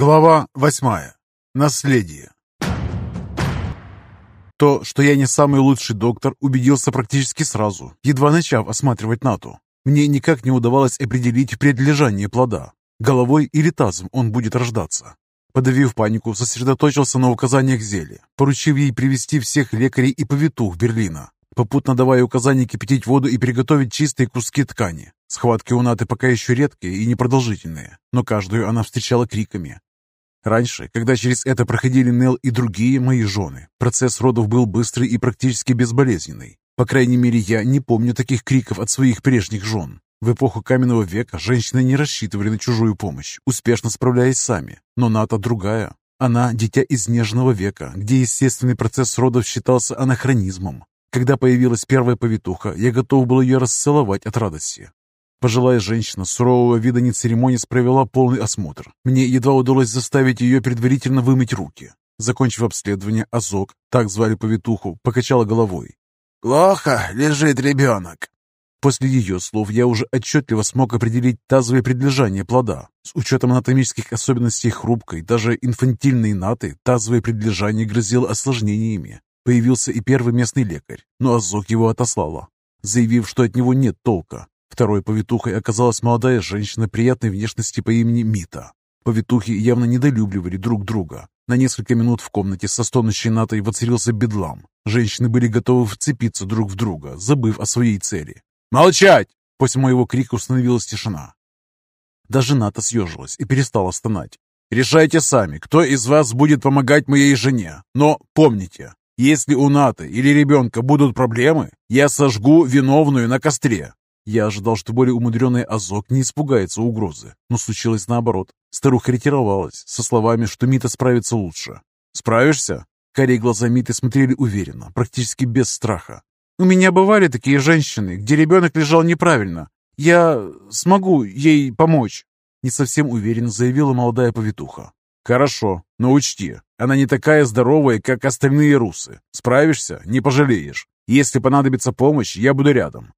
Глава восьмая. Наследие. То, что я не самый лучший доктор, убедился практически сразу, едва начав осматривать Нату. Мне никак не удавалось определить предлежание плода. Головой или тазом он будет рождаться. Подавив панику, сосредоточился на указаниях зелья, поручив ей привести всех лекарей и повитух Берлина, попутно давая указание кипятить воду и приготовить чистые куски ткани. Схватки у Наты пока еще редкие и непродолжительные, но каждую она встречала криками. Раньше, когда через это проходили Нел и другие мои жены, процесс родов был быстрый и практически безболезненный. По крайней мере, я не помню таких криков от своих прежних жен. В эпоху каменного века женщины не рассчитывали на чужую помощь, успешно справляясь сами. Но Ната другая. Она – дитя из нежного века, где естественный процесс родов считался анахронизмом. Когда появилась первая повитуха, я готов был ее расцеловать от радости. Пожилая женщина сурового вида не церемонясь провела полный осмотр. Мне едва удалось заставить ее предварительно вымыть руки. Закончив обследование, Азок, так звали повитуху, покачала головой. «Плохо лежит ребенок». После ее слов я уже отчетливо смог определить тазовое предлежание плода. С учетом анатомических особенностей хрупкой, даже инфантильной наты, тазовое предлежание грозило осложнениями. Появился и первый местный лекарь, но Азок его отослала, заявив, что от него нет толка. Второй повитухой оказалась молодая женщина приятной внешности по имени Мита. Повитухи явно недолюбливали друг друга. На несколько минут в комнате со стонущей натой воцарился бедлам. Женщины были готовы вцепиться друг в друга, забыв о своей цели. «Молчать!» После моего крика установилась тишина. Даже Ната съежилась и перестала стонать. «Решайте сами, кто из вас будет помогать моей жене. Но помните, если у Наты или ребенка будут проблемы, я сожгу виновную на костре. Я ожидал, что более умудренный Азок не испугается угрозы, но случилось наоборот. Старуха ретировалась со словами, что Мита справится лучше. «Справишься?» Карие глаза Миты смотрели уверенно, практически без страха. «У меня бывали такие женщины, где ребенок лежал неправильно. Я смогу ей помочь», — не совсем уверенно заявила молодая повитуха. «Хорошо, но учти, она не такая здоровая, как остальные русы. Справишься, не пожалеешь. Если понадобится помощь, я буду рядом».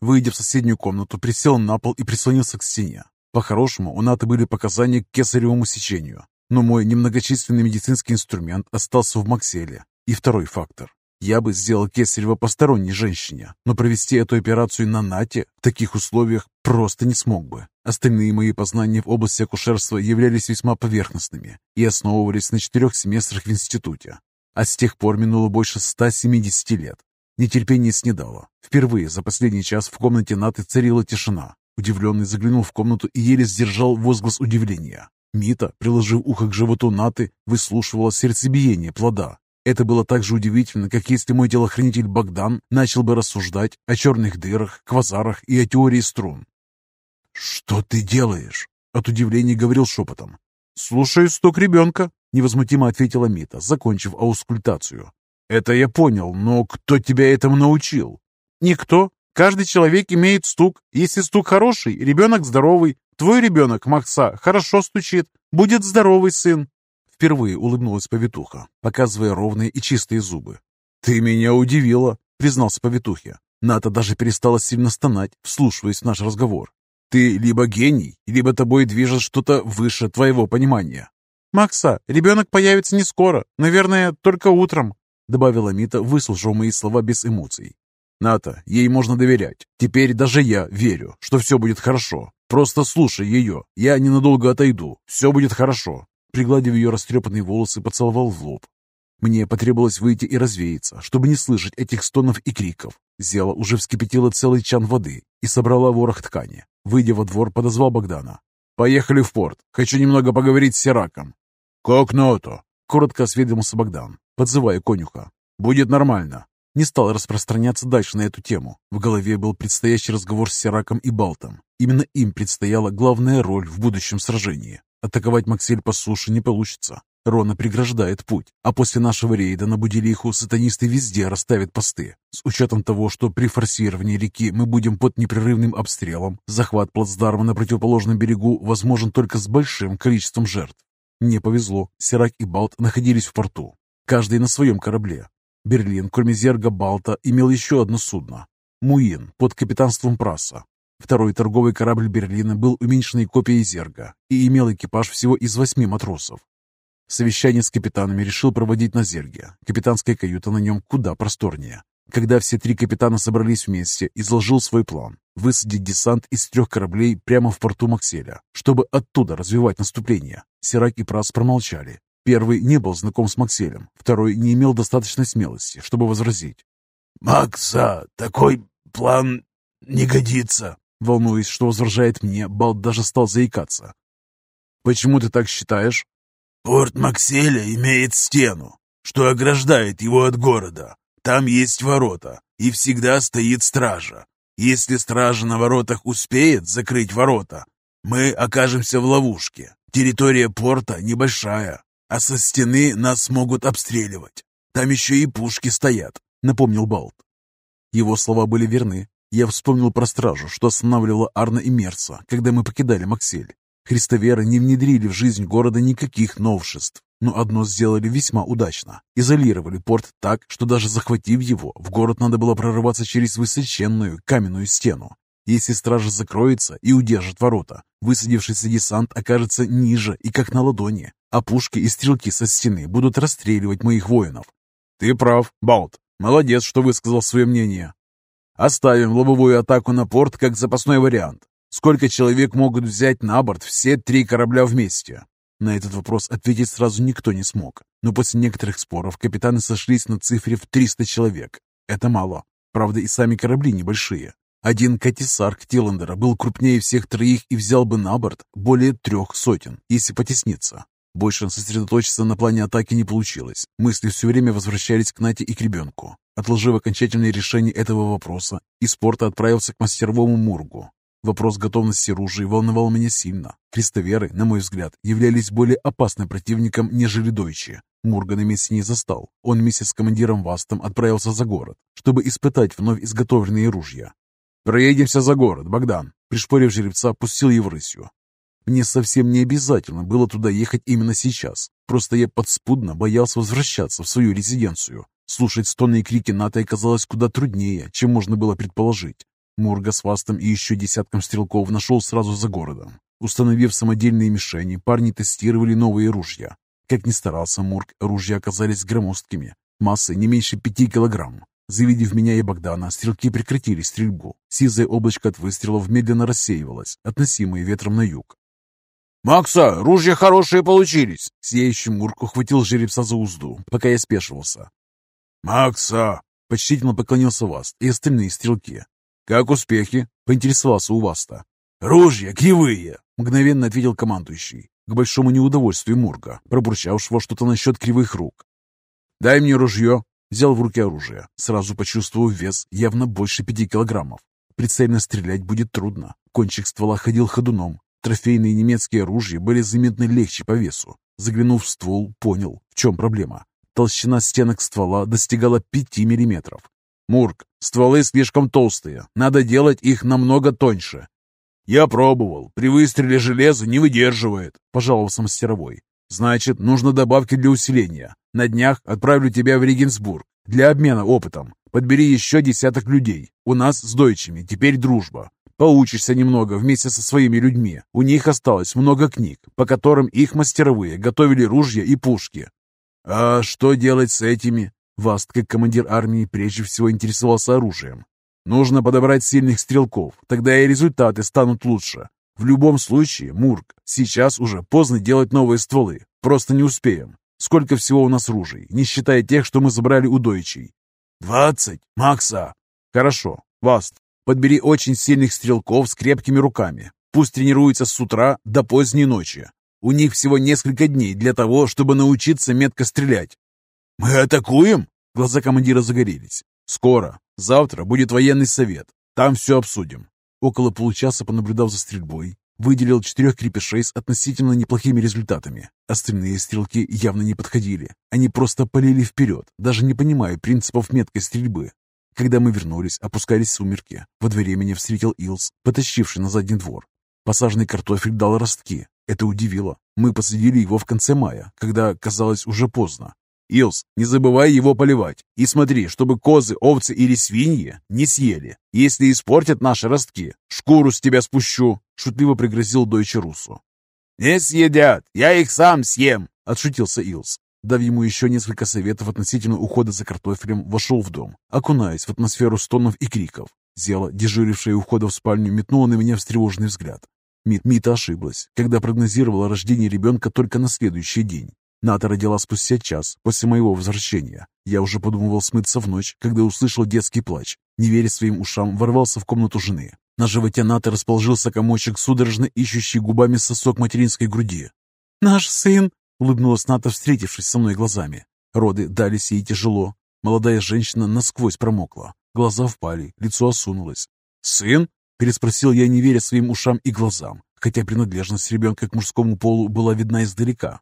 Выйдя в соседнюю комнату, присел на пол и прислонился к стене. По-хорошему, у Наты были показания к кесаревому сечению, но мой немногочисленный медицинский инструмент остался в Макселе. И второй фактор. Я бы сделал кесарево посторонней женщине, но провести эту операцию на Нате в таких условиях просто не смог бы. Остальные мои познания в области акушерства являлись весьма поверхностными и основывались на четырех семестрах в институте. А с тех пор минуло больше 170 лет. Нетерпение снедало. Впервые за последний час в комнате Наты царила тишина. Удивленный заглянул в комнату и еле сдержал возглас удивления. Мита, приложив ухо к животу Наты, выслушивала сердцебиение плода, это было так же удивительно, как если мой телохранитель Богдан начал бы рассуждать о черных дырах, квазарах и о теории струн. «Что ты делаешь?» — от удивления говорил шепотом. «Слушаю стук ребенка», — невозмутимо ответила Мита, закончив аускультацию. «Это я понял, но кто тебя этому научил?» «Никто. Каждый человек имеет стук. Если стук хороший, ребенок здоровый. Твой ребенок, Макса, хорошо стучит. Будет здоровый сын. Впервые улыбнулась повитуха, показывая ровные и чистые зубы. «Ты меня удивила», — признался повитухе. Ната даже перестала сильно стонать, вслушиваясь в наш разговор. «Ты либо гений, либо тобой движет что-то выше твоего понимания». «Макса, ребенок появится не скоро, наверное, только утром», добавила Мита, выслушав мои слова без эмоций. «Ната, ей можно доверять. Теперь даже я верю, что все будет хорошо. Просто слушай ее. Я ненадолго отойду. Все будет хорошо. Пригладив ее растрепанные волосы, поцеловал в лоб. Мне потребовалось выйти и развеяться, чтобы не слышать этих стонов и криков. Зела уже вскипятила целый чан воды и собрала ворох ткани. Выйдя во двор, подозвал Богдана. «Поехали в порт. Хочу немного поговорить с Сираком». «Как ното?» — коротко осведомился Богдан, подзывая конюха. «Будет нормально». Не стал распространяться дальше на эту тему. В голове был предстоящий разговор с Сираком и Балтом. Именно им предстояла главная роль в будущем сражении. Атаковать Максель по суше не получится. Рона преграждает путь, а после нашего рейда на Будилиху сатанисты везде расставят посты. С учетом того, что при форсировании реки мы будем под непрерывным обстрелом, захват плацдарма на противоположном берегу возможен только с большим количеством жертв. Мне повезло, Сирак и Балт находились в порту, каждый на своем корабле. Берлин, кроме Зерга Балта, имел еще одно судно – Муин под капитанством Праса. Второй торговый корабль Берлина был уменьшенной копией «Зерга» и имел экипаж всего из восьми матросов. Совещание с капитанами решил проводить на «Зерге». Капитанская каюта на нем куда просторнее. Когда все три капитана собрались вместе, изложил свой план – высадить десант из трех кораблей прямо в порту Макселя, чтобы оттуда развивать наступление. Сирак и Прас промолчали. Первый не был знаком с Макселем, второй не имел достаточной смелости, чтобы возразить. «Макса, такой план не годится!» Волнуясь, что возражает мне, Балт даже стал заикаться. «Почему ты так считаешь?» «Порт Макселя имеет стену, что ограждает его от города. Там есть ворота, и всегда стоит стража. Если стража на воротах успеет закрыть ворота, мы окажемся в ловушке. Территория порта небольшая, а со стены нас могут обстреливать. Там еще и пушки стоят», — напомнил Балт. Его слова были верны. Я вспомнил про стражу, что останавливала Арна и Мерца, когда мы покидали Максель. Христоверы не внедрили в жизнь города никаких новшеств, но одно сделали весьма удачно. Изолировали порт так, что даже захватив его, в город надо было прорываться через высоченную каменную стену. Если стража закроется и удержит ворота, высадившийся десант окажется ниже и как на ладони, а пушки и стрелки со стены будут расстреливать моих воинов. Ты прав, Балт. Молодец, что высказал свое мнение. Оставим лобовую атаку на порт как запасной вариант. Сколько человек могут взять на борт все три корабля вместе? На этот вопрос ответить сразу никто не смог. Но после некоторых споров капитаны сошлись на цифре в 300 человек. Это мало. Правда, и сами корабли небольшие. Один катисарк Тиллендера был крупнее всех троих и взял бы на борт более трех сотен, если потесниться. Больше сосредоточиться на плане атаки не получилось. Мысли все время возвращались к Нате и к ребенку. Отложив окончательное решение этого вопроса, из порта отправился к мастеровому Мургу. Вопрос готовности ружей волновал меня сильно. Крестоверы, на мой взгляд, являлись более опасным противником, нежели дойчи. Мурга на месте не застал. Он вместе с командиром Вастом отправился за город, чтобы испытать вновь изготовленные ружья. «Проедемся за город, Богдан!» Пришпорив жеребца, пустил его рысью. Мне совсем не обязательно было туда ехать именно сейчас. Просто я подспудно боялся возвращаться в свою резиденцию. Слушать стоны и крики НАТО оказалось куда труднее, чем можно было предположить. Мурга с Вастом и еще десятком стрелков нашел сразу за городом. Установив самодельные мишени, парни тестировали новые ружья. Как ни старался Мург, ружья оказались громоздкими, массой не меньше пяти килограмм. Завидев меня и Богдана, стрелки прекратили стрельбу. Сизое облачко от выстрелов медленно рассеивалось, относимое ветром на юг. «Макса, ружья хорошие получились!» Сияющий Мурк ухватил жеребца за узду, пока я спешивался. «Макса!» — почтительно поклонился Васт и остальные стрелки. «Как успехи?» — поинтересовался у Васта. «Ружья кривые!» — мгновенно ответил командующий, к большому неудовольствию Мурга, пробурчавшего что-то насчет кривых рук. «Дай мне ружье!» Взял в руки оружие, сразу почувствовав вес явно больше пяти килограммов. Прицельно стрелять будет трудно. Кончик ствола ходил ходуном, Трофейные немецкие ружья были заметно легче по весу. Заглянув в ствол, понял, в чем проблема. Толщина стенок ствола достигала 5 миллиметров. «Мурк, стволы слишком толстые. Надо делать их намного тоньше». «Я пробовал. При выстреле железо не выдерживает», – пожаловался мастеровой. «Значит, нужно добавки для усиления. На днях отправлю тебя в Регенсбург для обмена опытом. Подбери еще десяток людей. У нас с дойчами теперь дружба. Поучишься немного вместе со своими людьми. У них осталось много книг, по которым их мастеровые готовили ружья и пушки. А что делать с этими? Васт, как командир армии, прежде всего интересовался оружием. Нужно подобрать сильных стрелков, тогда и результаты станут лучше. В любом случае, Мурк, сейчас уже поздно делать новые стволы. Просто не успеем. Сколько всего у нас ружей, не считая тех, что мы забрали у дойчей? «Двадцать, Макса!» «Хорошо. Васт, Подбери очень сильных стрелков с крепкими руками. Пусть тренируются с утра до поздней ночи. У них всего несколько дней для того, чтобы научиться метко стрелять. «Мы атакуем?» Глаза командира загорелись. «Скоро. Завтра будет военный совет. Там все обсудим». Около получаса понаблюдав за стрельбой, выделил четырех крепышей с относительно неплохими результатами. Остальные стрелки явно не подходили. Они просто полили вперед, даже не понимая принципов меткой стрельбы. Когда мы вернулись, опускались сумерки. Во дворе меня встретил Илс, потащивший на задний двор. Посаженный картофель дал ростки. Это удивило. Мы посадили его в конце мая, когда казалось уже поздно. Илс, не забывай его поливать. И смотри, чтобы козы, овцы или свиньи не съели. Если испортят наши ростки, шкуру с тебя спущу», — шутливо пригрозил Дойче Русу. «Не съедят, я их сам съем», — отшутился Илс. Дав ему еще несколько советов относительно ухода за картофелем, вошел в дом, окунаясь в атмосферу стонов и криков. Зела, дежурившая у входа в спальню, метнула на меня встревоженный взгляд. Мит, Мита ошиблась, когда прогнозировала рождение ребенка только на следующий день. Ната родила спустя час после моего возвращения. Я уже подумывал смыться в ночь, когда услышал детский плач. Не веря своим ушам, ворвался в комнату жены. На животе Ната расположился комочек, судорожно ищущий губами сосок материнской груди. «Наш сын!» — улыбнулась Ната, встретившись со мной глазами. Роды дались ей тяжело. Молодая женщина насквозь промокла. Глаза впали, лицо осунулось. «Сын?» — переспросил я, не веря своим ушам и глазам, хотя принадлежность ребенка к мужскому полу была видна издалека.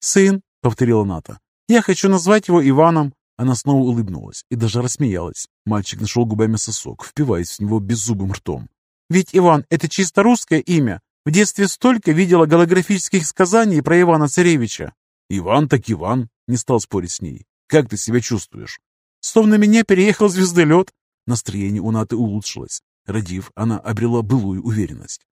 «Сын», — повторила Ната. «Я хочу назвать его Иваном». Она снова улыбнулась и даже рассмеялась. Мальчик нашел губами сосок, впиваясь в него беззубым ртом. «Ведь Иван — это чисто русское имя. В детстве столько видела голографических сказаний про Ивана Царевича». «Иван так Иван», — не стал спорить с ней. «Как ты себя чувствуешь?» Словно меня переехал звездолет. Настроение у Наты улучшилось. Родив, она обрела былую уверенность.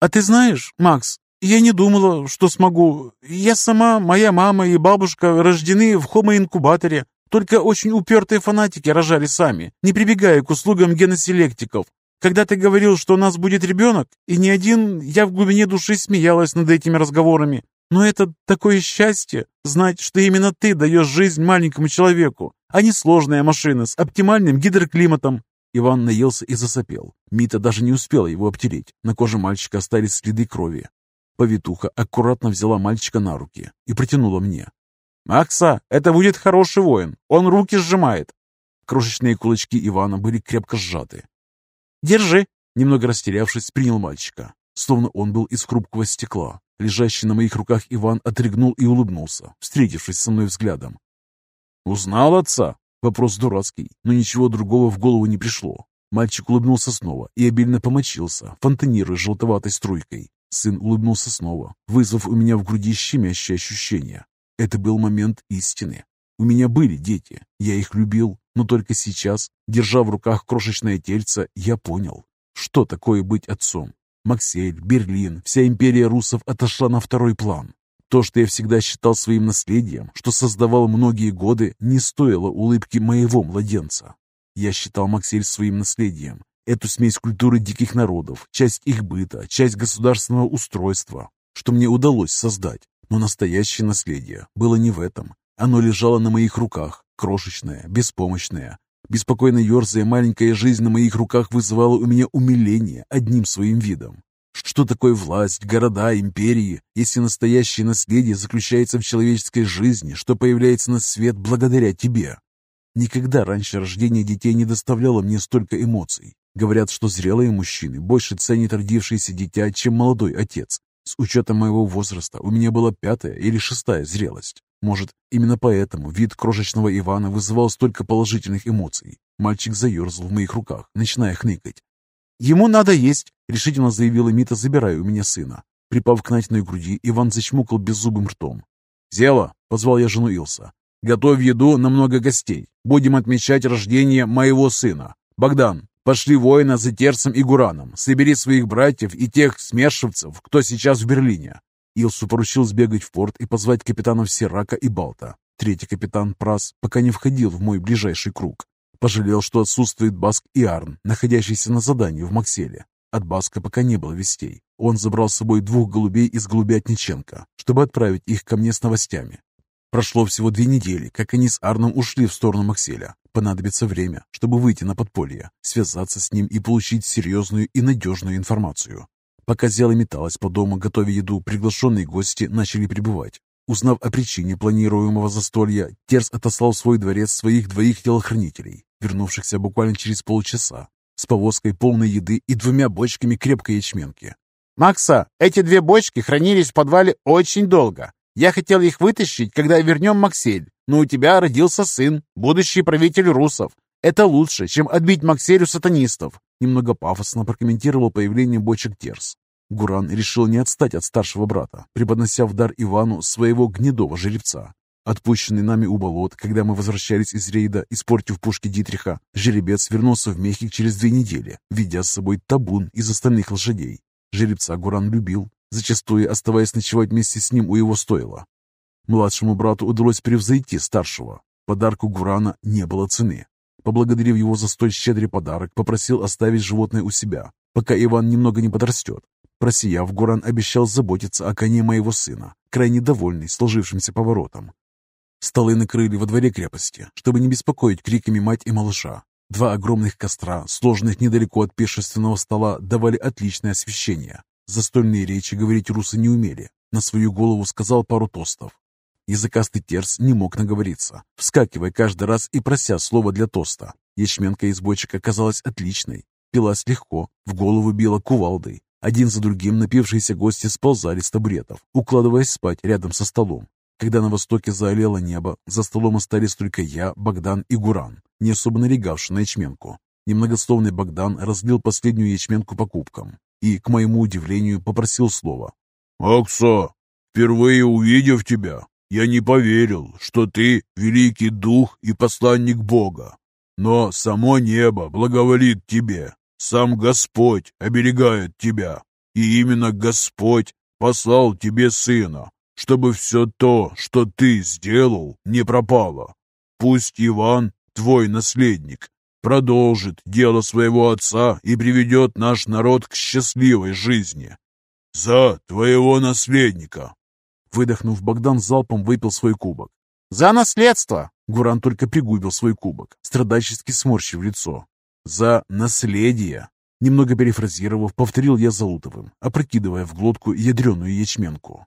«А ты знаешь, Макс, я не думала, что смогу. Я сама, моя мама и бабушка рождены в хомо-инкубаторе. Только очень упертые фанатики рожали сами, не прибегая к услугам геноселектиков. Когда ты говорил, что у нас будет ребенок, и не один, я в глубине души смеялась над этими разговорами. Но это такое счастье, знать, что именно ты даешь жизнь маленькому человеку, а не сложная машина с оптимальным гидроклиматом. Иван наелся и засопел. Мита даже не успела его обтереть. На коже мальчика остались следы крови. Повитуха аккуратно взяла мальчика на руки и протянула мне. «Макса, это будет хороший воин. Он руки сжимает». Крошечные кулачки Ивана были крепко сжаты. «Держи!» Немного растерявшись, принял мальчика. Словно он был из хрупкого стекла. Лежащий на моих руках Иван отрыгнул и улыбнулся, встретившись со мной взглядом. «Узнал отца?» Вопрос дурацкий, но ничего другого в голову не пришло. Мальчик улыбнулся снова и обильно помочился, фонтанируя желтоватой струйкой. Сын улыбнулся снова, вызвав у меня в груди щемящее ощущение. Это был момент истины. У меня были дети, я их любил, но только сейчас, держа в руках крошечное тельце, я понял, что такое быть отцом. Максель, Берлин, вся империя русов отошла на второй план. То, что я всегда считал своим наследием, что создавал многие годы, не стоило улыбки моего младенца. Я считал Максель своим наследием, Эту смесь культуры диких народов, часть их быта, часть государственного устройства, что мне удалось создать. Но настоящее наследие было не в этом. Оно лежало на моих руках, крошечное, беспомощное. Беспокойно ерзая, маленькая жизнь на моих руках вызывала у меня умиление одним своим видом. Что такое власть, города, империи, если настоящее наследие заключается в человеческой жизни, что появляется на свет благодаря тебе? Никогда раньше рождение детей не доставляло мне столько эмоций. Говорят, что зрелые мужчины больше ценят родившееся дитя, чем молодой отец. С учетом моего возраста у меня была пятая или шестая зрелость. Может, именно поэтому вид крошечного Ивана вызывал столько положительных эмоций. Мальчик заерзал в моих руках, начиная хныкать. «Ему надо есть», — решительно заявила Мита, забирая у меня сына. Припав к Натиной груди, Иван зачмукал беззубым ртом. «Зела!» — позвал я жену Илса. «Готовь еду на много гостей. Будем отмечать рождение моего сына. Богдан, Пошли воина за Терсом и Гураном. Собери своих братьев и тех смершивцев, кто сейчас в Берлине. Илсу поручил сбегать в порт и позвать капитанов Сирака и Балта. Третий капитан Прас пока не входил в мой ближайший круг. Пожалел, что отсутствует Баск и Арн, находящийся на задании в Макселе. От Баска пока не было вестей. Он забрал с собой двух голубей из голубятниченко, чтобы отправить их ко мне с новостями. Прошло всего две недели, как они с Арном ушли в сторону Макселя. Понадобится время, чтобы выйти на подполье, связаться с ним и получить серьезную и надежную информацию. Пока Зела металась по дому, готовя еду, приглашенные гости начали прибывать. Узнав о причине планируемого застолья, Терс отослал в свой дворец своих двоих телохранителей, вернувшихся буквально через полчаса, с повозкой полной еды и двумя бочками крепкой ячменки. «Макса, эти две бочки хранились в подвале очень долго. Я хотел их вытащить, когда вернем Максель, но у тебя родился сын, будущий правитель русов. Это лучше, чем отбить Максель у сатанистов. Немного пафосно прокомментировал появление бочек Терс. Гуран решил не отстать от старшего брата, преподнося в дар Ивану своего гнедого жеребца. Отпущенный нами у болот, когда мы возвращались из рейда, испортив пушки Дитриха, жеребец вернулся в Мехик через две недели, ведя с собой табун из остальных лошадей. Жеребца Гуран любил, зачастую оставаясь ночевать вместе с ним у его стойла. Младшему брату удалось превзойти старшего. Подарку Гурана не было цены. Поблагодарив его за столь щедрый подарок, попросил оставить животное у себя, пока Иван немного не подрастет. Просияв, Гуран обещал заботиться о коне моего сына, крайне довольный сложившимся поворотом. Столы накрыли во дворе крепости, чтобы не беспокоить криками мать и малыша. Два огромных костра, сложенных недалеко от пешественного стола, давали отличное освещение. Застольные речи говорить русы не умели. На свою голову сказал пару тостов. Языкастый терс не мог наговориться, вскакивая каждый раз и прося слово для тоста. Ячменка из бочек оказалась отличной. Пилась легко, в голову била кувалдой. Один за другим напившиеся гости сползали с табуретов, укладываясь спать рядом со столом. Когда на востоке заолело небо, за столом остались только я, Богдан и Гуран, не особо налегавший на ячменку. Немногословный Богдан разлил последнюю ячменку по кубкам и, к моему удивлению, попросил слова. «Акса, впервые увидев тебя, я не поверил, что ты великий дух и посланник Бога. Но само небо благоволит тебе, сам Господь оберегает тебя, и именно Господь послал тебе сына, чтобы все то, что ты сделал, не пропало. Пусть Иван, твой наследник, продолжит дело своего отца и приведет наш народ к счастливой жизни. За твоего наследника!» Выдохнув, Богдан залпом выпил свой кубок. «За наследство!» Гуран только пригубил свой кубок, страдальчески сморщив лицо. «За наследие!» Немного перефразировав, повторил я Залутовым, опрокидывая в глотку ядреную ячменку.